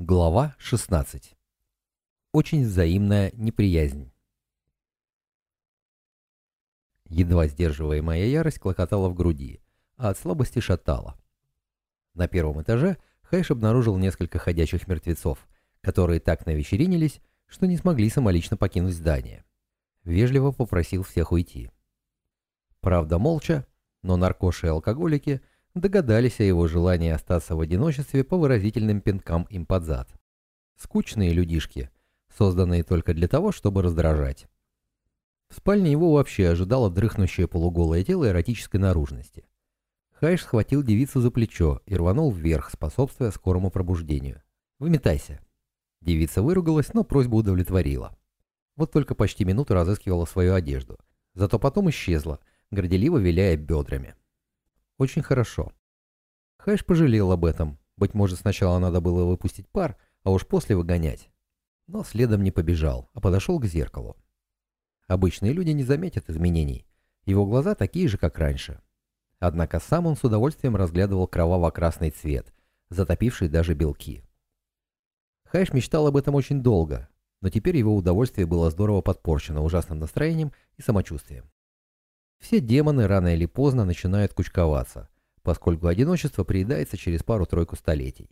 Глава 16. Очень взаимная неприязнь. Едва сдерживаемая ярость клокотала в груди, а от слабости шатала. На первом этаже Хэш обнаружил несколько ходячих мертвецов, которые так навечеринились, что не смогли самолично покинуть здание. Вежливо попросил всех уйти. Правда, молча, но наркоши и алкоголики – догадались о его желании остаться в одиночестве по выразительным пинкам им под зад. Скучные людишки, созданные только для того, чтобы раздражать. В спальне его вообще ожидало дрыхнущее полуголое тело эротической наружности. Хайш схватил девицу за плечо и рванул вверх, способствуя скорому пробуждению. «Выметайся». Девица выругалась, но просьбу удовлетворила. Вот только почти минуту разыскивала свою одежду. Зато потом исчезла, горделиво виляя бедрами. Очень хорошо. Хайш пожалел об этом. Быть может, сначала надо было выпустить пар, а уж после выгонять. Но следом не побежал, а подошел к зеркалу. Обычные люди не заметят изменений. Его глаза такие же, как раньше. Однако сам он с удовольствием разглядывал кроваво-красный цвет, затопивший даже белки. Хайш мечтал об этом очень долго, но теперь его удовольствие было здорово подпорчено ужасным настроением и самочувствием. Все демоны рано или поздно начинают кучковаться, поскольку одиночество приедается через пару-тройку столетий.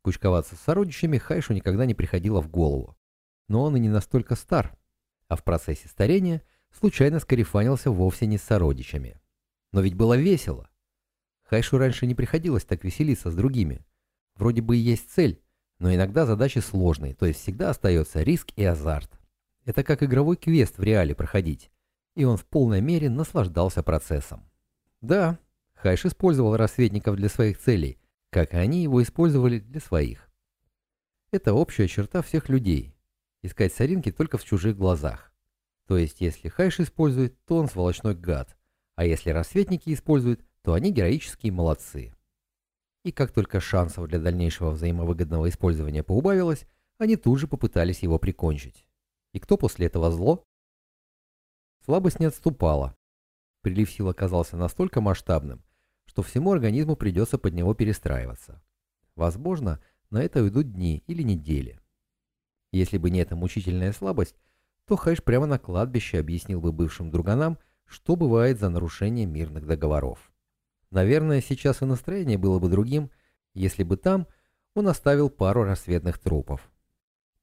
Кучковаться с сородичами Хайшу никогда не приходило в голову. Но он и не настолько стар, а в процессе старения случайно скарифанился вовсе не с сородичами. Но ведь было весело. Хайшу раньше не приходилось так веселиться с другими. Вроде бы и есть цель, но иногда задачи сложные, то есть всегда остается риск и азарт. Это как игровой квест в реале проходить и он в полной мере наслаждался процессом. Да, Хайш использовал рассветников для своих целей, как они его использовали для своих. Это общая черта всех людей – искать соринки только в чужих глазах. То есть, если Хайш использует, то он сволочной гад, а если рассветники используют, то они героические молодцы. И как только шансов для дальнейшего взаимовыгодного использования поубавилось, они тут же попытались его прикончить. И кто после этого зло? Слабость не отступала. Прилив сил оказался настолько масштабным, что всему организму придется под него перестраиваться. Возможно, на это уйдут дни или недели. Если бы не эта мучительная слабость, то Хайш прямо на кладбище объяснил бы бывшим друганам, что бывает за нарушение мирных договоров. Наверное, сейчас и настроение было бы другим, если бы там он оставил пару рассветных трупов.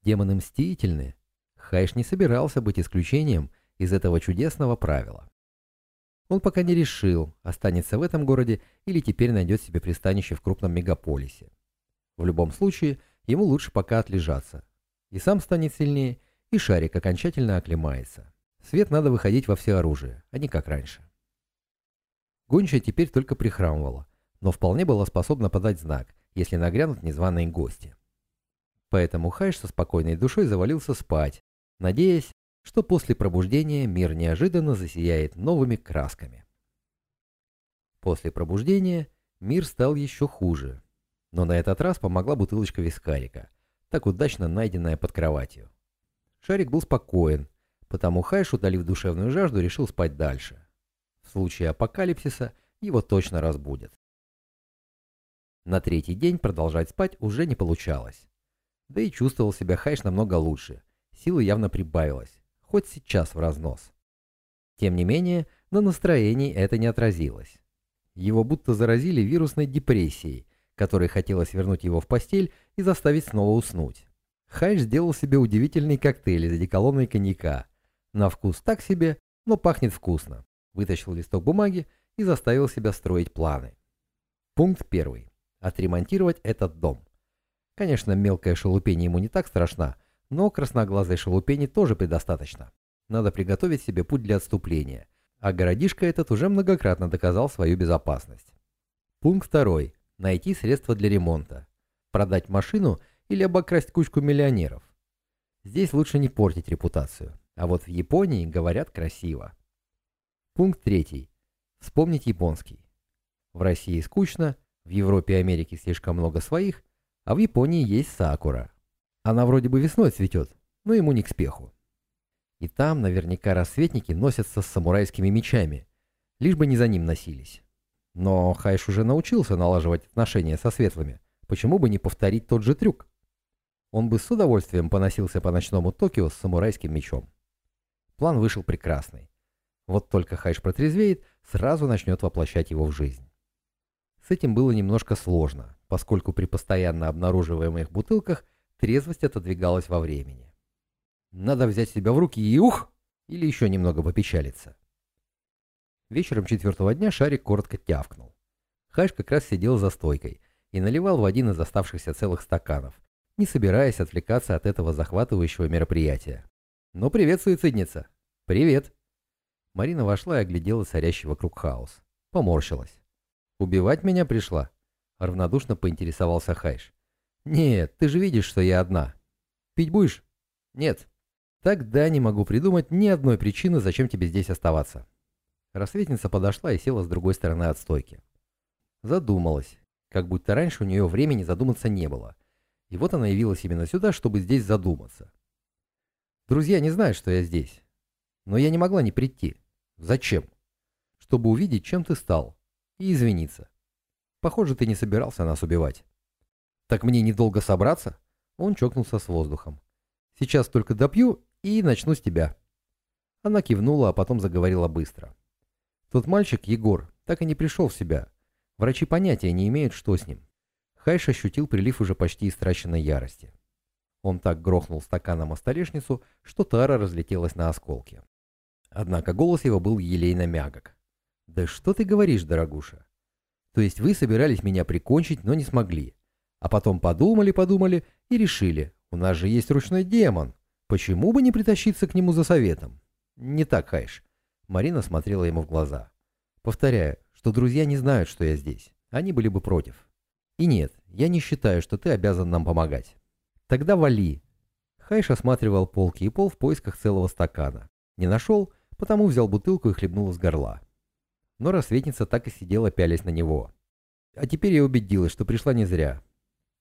Демоны мстительны. Хайш не собирался быть исключением из этого чудесного правила. Он пока не решил, останется в этом городе или теперь найдет себе пристанище в крупном мегаполисе. В любом случае, ему лучше пока отлежаться. И сам станет сильнее, и шарик окончательно оклемается. Свет надо выходить во все оружие, а не как раньше. Гончая теперь только прихрамывала, но вполне была способна подать знак, если нагрянут незваные гости. Поэтому Хайш со спокойной душой завалился спать, надеясь, что после пробуждения мир неожиданно засияет новыми красками. После пробуждения мир стал еще хуже, но на этот раз помогла бутылочка вискарика, так удачно найденная под кроватью. Шарик был спокоен, потому Хайш, утолив душевную жажду, решил спать дальше. В случае апокалипсиса его точно разбудят. На третий день продолжать спать уже не получалось. Да и чувствовал себя Хайш намного лучше, силы явно прибавилось хоть сейчас в разнос. Тем не менее, на настроении это не отразилось. Его будто заразили вирусной депрессией, которой хотелось вернуть его в постель и заставить снова уснуть. Хайш сделал себе удивительный коктейль из одеколона коньяка. На вкус так себе, но пахнет вкусно. Вытащил листок бумаги и заставил себя строить планы. Пункт первый. Отремонтировать этот дом. Конечно, мелкая шелупень ему не так страшна, но красноглазой шелупени тоже предостаточно. Надо приготовить себе путь для отступления. А городишко этот уже многократно доказал свою безопасность. Пункт второй. Найти средства для ремонта. Продать машину или обокрасть кучку миллионеров. Здесь лучше не портить репутацию. А вот в Японии говорят красиво. Пункт третий. Вспомнить японский. В России скучно, в Европе и Америке слишком много своих, а в Японии есть сакура. Она вроде бы весной цветет, но ему не к спеху. И там наверняка рассветники носятся с самурайскими мечами, лишь бы не за ним носились. Но Хайш уже научился налаживать отношения со светлыми, почему бы не повторить тот же трюк? Он бы с удовольствием поносился по ночному Токио с самурайским мечом. План вышел прекрасный. Вот только Хайш протрезвеет, сразу начнет воплощать его в жизнь. С этим было немножко сложно, поскольку при постоянно обнаруживаемых бутылках трезвость отодвигалась во времени. Надо взять себя в руки и ух! Или еще немного попечалиться. Вечером четвертого дня Шарик коротко тявкнул. Хайш как раз сидел за стойкой и наливал в один из оставшихся целых стаканов, не собираясь отвлекаться от этого захватывающего мероприятия. «Ну, привет, суицидница!» «Привет!» Марина вошла и оглядела царящий вокруг хаос. Поморщилась. «Убивать меня пришла?» Равнодушно поинтересовался Хайш. «Нет, ты же видишь, что я одна. Пить будешь?» «Нет». «Тогда не могу придумать ни одной причины, зачем тебе здесь оставаться». Рассветница подошла и села с другой стороны от стойки. Задумалась, как будто раньше у нее времени задуматься не было. И вот она явилась именно сюда, чтобы здесь задуматься. Друзья не знают, что я здесь. Но я не могла не прийти. Зачем? Чтобы увидеть, чем ты стал и извиниться. Похоже, ты не собирался нас убивать. Так мне недолго собраться? Он чокнулся с воздухом. Сейчас только допью и начну с тебя. Она кивнула, а потом заговорила быстро. Тот мальчик, Егор, так и не пришел в себя. Врачи понятия не имеют, что с ним. Хайш ощутил прилив уже почти истраченной ярости. Он так грохнул стаканом о столешницу, что тара разлетелась на осколки. Однако голос его был елейно мягок. «Да что ты говоришь, дорогуша? То есть вы собирались меня прикончить, но не смогли. А потом подумали-подумали и решили, у нас же есть ручной демон. Почему бы не притащиться к нему за советом? Не так, Хайш. Марина смотрела ему в глаза. Повторяю, что друзья не знают, что я здесь. Они были бы против. И нет, я не считаю, что ты обязан нам помогать. Тогда вали. Хайш осматривал полки и пол в поисках целого стакана. Не нашел, потому взял бутылку и хлебнул из горла но рассветница так и сидела пялясь на него. А теперь я убедилась, что пришла не зря.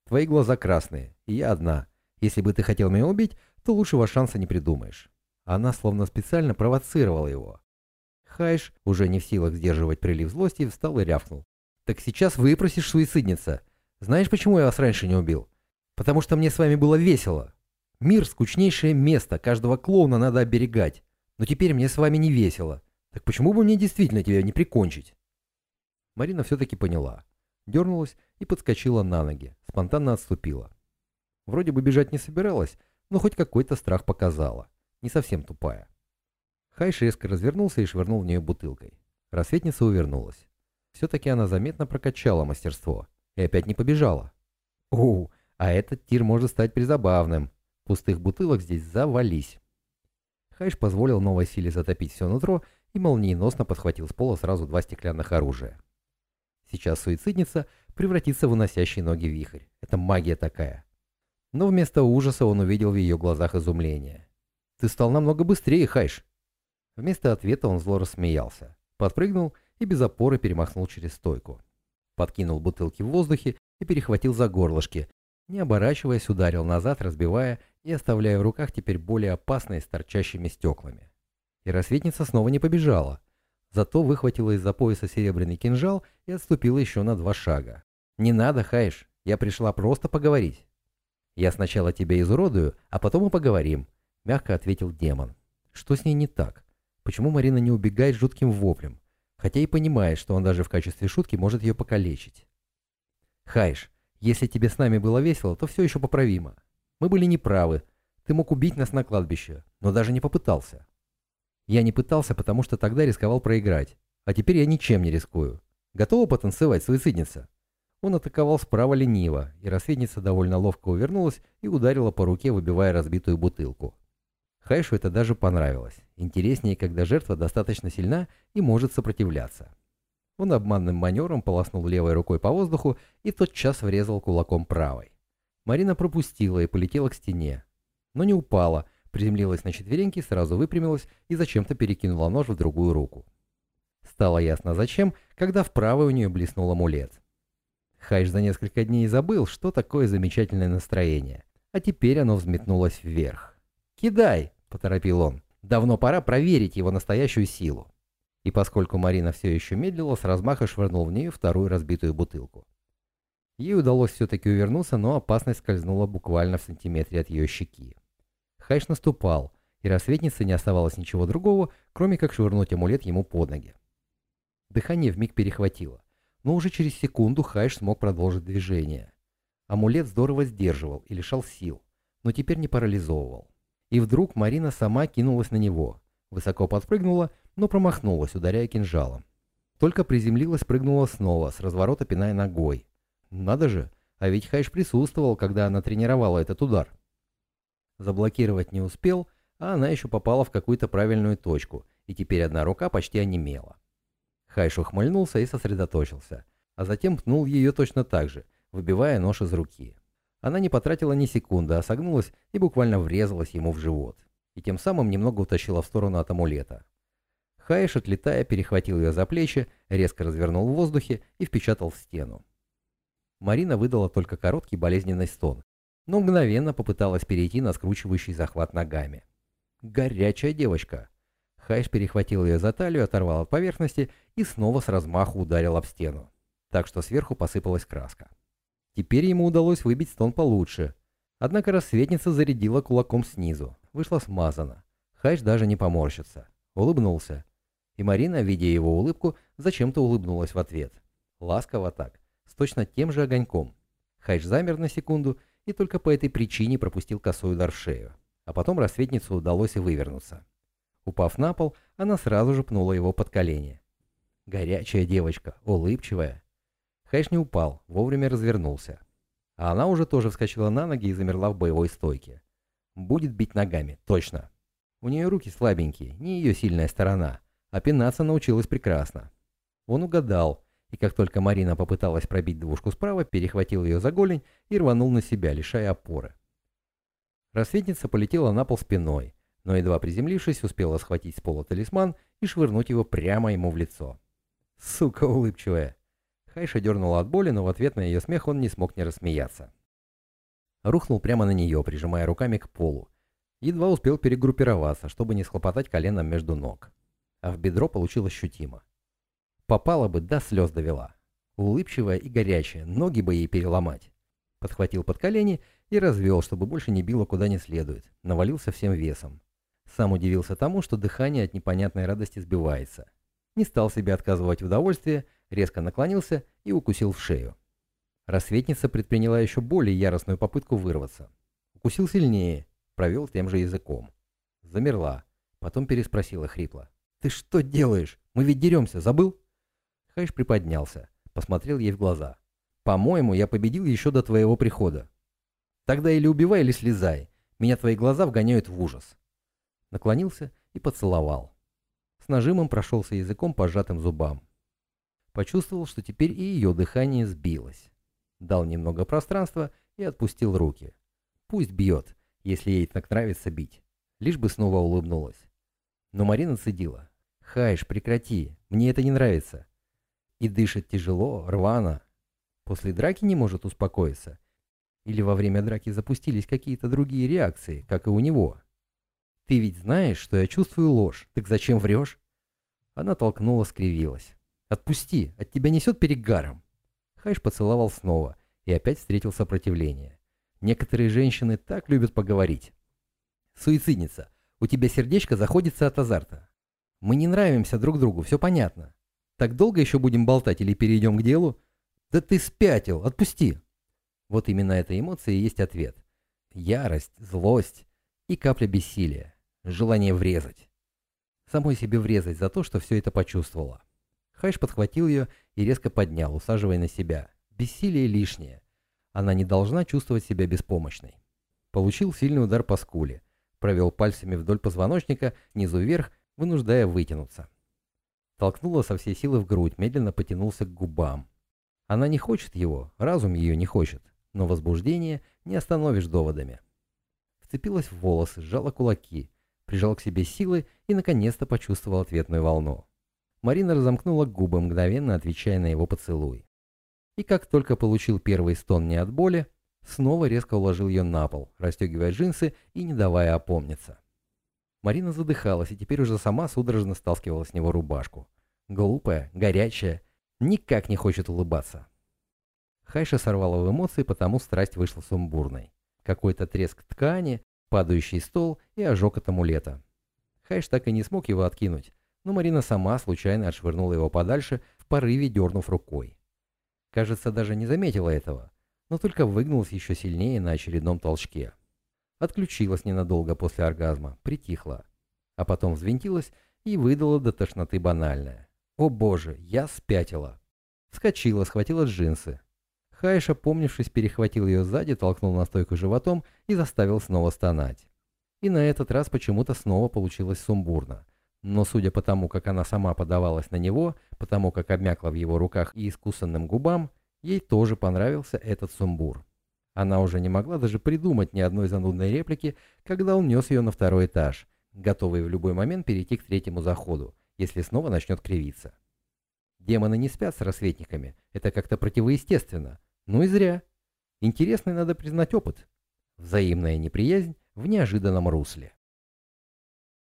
Твои глаза красные, и я одна. Если бы ты хотел меня убить, то лучшего шанса не придумаешь. Она словно специально провоцировала его. Хайш, уже не в силах сдерживать прилив злости, встал и рявкнул. «Так сейчас выпросишь суицидница. Знаешь, почему я вас раньше не убил? Потому что мне с вами было весело. Мир — скучнейшее место, каждого клоуна надо оберегать. Но теперь мне с вами не весело. Так почему бы мне действительно тебя не прикончить? Марина все-таки поняла. Дернулась и подскочила на ноги, спонтанно отступила. Вроде бы бежать не собиралась, но хоть какой-то страх показала. Не совсем тупая. Хайш резко развернулся и швырнул в нее бутылкой. Рассветница увернулась. Все-таки она заметно прокачала мастерство. И опять не побежала. Оу, а этот тир может стать призабавным. Пустых бутылок здесь завались. Хайш позволил новой силе затопить все нутро и молниеносно подхватил с пола сразу два стеклянных оружия. Сейчас суицидница превратится в уносящий ноги вихрь. Это магия такая. Но вместо ужаса он увидел в ее глазах изумление. «Ты стал намного быстрее, Хайш!» Вместо ответа он зло рассмеялся, подпрыгнул и без опоры перемахнул через стойку. Подкинул бутылки в воздухе и перехватил за горлышки, не оборачиваясь, ударил назад, разбивая и оставляя в руках теперь более опасные с торчащими стеклами. И рассветница снова не побежала. Зато выхватила из-за пояса серебряный кинжал и отступила еще на два шага. «Не надо, Хайш, я пришла просто поговорить». «Я сначала тебя изуродую, а потом и поговорим», — мягко ответил демон. «Что с ней не так? Почему Марина не убегает жутким воплем? Хотя и понимает, что он даже в качестве шутки может ее покалечить». «Хайш, если тебе с нами было весело, то все еще поправимо. Мы были неправы. Ты мог убить нас на кладбище, но даже не попытался. Я не пытался, потому что тогда рисковал проиграть. А теперь я ничем не рискую. Готова потанцевать, суицидница?» Он атаковал справа лениво, и рассветница довольно ловко увернулась и ударила по руке, выбивая разбитую бутылку. Хайшу это даже понравилось. Интереснее, когда жертва достаточно сильна и может сопротивляться. Он обманным маневром полоснул левой рукой по воздуху и тотчас врезал кулаком правой. Марина пропустила и полетела к стене, но не упала, Приземлилась на четвереньки, сразу выпрямилась и зачем-то перекинула нож в другую руку. Стало ясно зачем, когда в правой у нее блеснул амулет. Хайш за несколько дней забыл, что такое замечательное настроение, а теперь оно взметнулось вверх. «Кидай!» — поторопил он. «Давно пора проверить его настоящую силу». И поскольку Марина все еще медлила, с размаха швырнул в нее вторую разбитую бутылку. Ей удалось все-таки увернуться, но опасность скользнула буквально в сантиметре от ее щеки. Хайш наступал, и рассветнице не оставалось ничего другого, кроме как швырнуть амулет ему под ноги. Дыхание вмиг перехватило, но уже через секунду Хайш смог продолжить движение. Амулет здорово сдерживал и лишал сил, но теперь не парализовывал. И вдруг Марина сама кинулась на него, высоко подпрыгнула, но промахнулась, ударяя кинжалом. Только приземлилась, прыгнула снова, с разворота пиная ногой. Надо же, а ведь Хайш присутствовал, когда она тренировала этот удар. Заблокировать не успел, а она еще попала в какую-то правильную точку, и теперь одна рука почти онемела. Хайш ухмыльнулся и сосредоточился, а затем пнул ее точно так же, выбивая нож из руки. Она не потратила ни секунды, а согнулась и буквально врезалась ему в живот, и тем самым немного утащила в сторону от амулета. Хайш, отлетая, перехватил ее за плечи, резко развернул в воздухе и впечатал в стену. Марина выдала только короткий болезненный стон, но мгновенно попыталась перейти на скручивающий захват ногами. Горячая девочка. Хайш перехватил ее за талию, оторвал от поверхности и снова с размаху ударил об стену, так что сверху посыпалась краска. Теперь ему удалось выбить стон получше. Однако рассветница зарядила кулаком снизу, вышла смазана. Хайш даже не поморщится. Улыбнулся. И Марина, видя его улыбку, зачем-то улыбнулась в ответ. Ласково так, с точно тем же огоньком. Хайш замер на секунду и только по этой причине пропустил косой удар в шею. А потом рассветницу удалось вывернуться. Упав на пол, она сразу же пнула его под колени. Горячая девочка, улыбчивая. Хайш не упал, вовремя развернулся. А она уже тоже вскочила на ноги и замерла в боевой стойке. Будет бить ногами, точно. У нее руки слабенькие, не ее сильная сторона, а пинаться научилась прекрасно. Он угадал, и как только Марина попыталась пробить двушку справа, перехватил ее за голень и рванул на себя, лишая опоры. Рассветница полетела на пол спиной, но едва приземлившись, успела схватить с пола талисман и швырнуть его прямо ему в лицо. Сука улыбчивая. Хайша дернула от боли, но в ответ на ее смех он не смог не рассмеяться. Рухнул прямо на нее, прижимая руками к полу. Едва успел перегруппироваться, чтобы не схлопотать коленом между ног. А в бедро получилось ощутимо. Попала бы, до слез довела. Улыбчивая и горячая, ноги бы ей переломать. Подхватил под колени и развел, чтобы больше не било куда не следует. Навалился всем весом. Сам удивился тому, что дыхание от непонятной радости сбивается. Не стал себе отказывать в удовольствии, резко наклонился и укусил в шею. Рассветница предприняла еще более яростную попытку вырваться. Укусил сильнее, провел тем же языком. Замерла, потом переспросила хрипло. «Ты что делаешь? Мы ведь деремся, забыл?» Хайш приподнялся, посмотрел ей в глаза. «По-моему, я победил еще до твоего прихода. Тогда или убивай, или слезай. Меня твои глаза вгоняют в ужас». Наклонился и поцеловал. С нажимом прошелся языком по сжатым зубам. Почувствовал, что теперь и ее дыхание сбилось. Дал немного пространства и отпустил руки. Пусть бьет, если ей так нравится бить. Лишь бы снова улыбнулась. Но Марина цедила. «Хайш, прекрати, мне это не нравится и дышит тяжело, рвано. После драки не может успокоиться. Или во время драки запустились какие-то другие реакции, как и у него. Ты ведь знаешь, что я чувствую ложь, так зачем врешь? Она толкнула, скривилась. Отпусти, от тебя несет перегаром. Хайш поцеловал снова и опять встретил сопротивление. Некоторые женщины так любят поговорить. Суицидница, у тебя сердечко заходится от азарта. Мы не нравимся друг другу, все понятно. Так долго еще будем болтать или перейдем к делу? Да ты спятил, отпусти. Вот именно эта эмоция и есть ответ. Ярость, злость и капля бессилия. Желание врезать. Самой себе врезать за то, что все это почувствовала. Хайш подхватил ее и резко поднял, усаживая на себя. Бессилие лишнее. Она не должна чувствовать себя беспомощной. Получил сильный удар по скуле. Провел пальцами вдоль позвоночника, низу вверх, вынуждая вытянуться. Толкнула со всей силы в грудь, медленно потянулся к губам. Она не хочет его, разум ее не хочет, но возбуждение не остановишь доводами. Вцепилась в волосы, сжала кулаки, прижал к себе силы и наконец-то почувствовал ответную волну. Марина разомкнула губы, мгновенно отвечая на его поцелуй. И как только получил первый стон не от боли, снова резко уложил ее на пол, расстегивая джинсы и не давая опомниться. Марина задыхалась и теперь уже сама судорожно стаскивала с него рубашку. Глупая, горячая, никак не хочет улыбаться. Хайша сорвала в эмоции, потому страсть вышла сумбурной. Какой-то треск ткани, падающий стол и ожог от амулета. Хайш так и не смог его откинуть, но Марина сама случайно отшвырнула его подальше, в порыве дернув рукой. Кажется, даже не заметила этого, но только выгнулась еще сильнее на очередном толчке. Отключилась ненадолго после оргазма, притихла, а потом взвинтилась и выдала до тошноты банальное. «О боже, я спятила!» Вскочила, схватила джинсы. Хайша, помнившись, перехватил ее сзади, толкнул на стойку животом и заставил снова стонать. И на этот раз почему-то снова получилось сумбурно. Но судя по тому, как она сама подавалась на него, потому как обмякла в его руках и искусанным губам, ей тоже понравился этот сумбур. Она уже не могла даже придумать ни одной занудной реплики, когда он нес ее на второй этаж, готовый в любой момент перейти к третьему заходу, если снова начнет кривиться. Демоны не спят с рассветниками, это как-то противоестественно. Ну и зря. Интересный, надо признать, опыт. Взаимная неприязнь в неожиданном русле.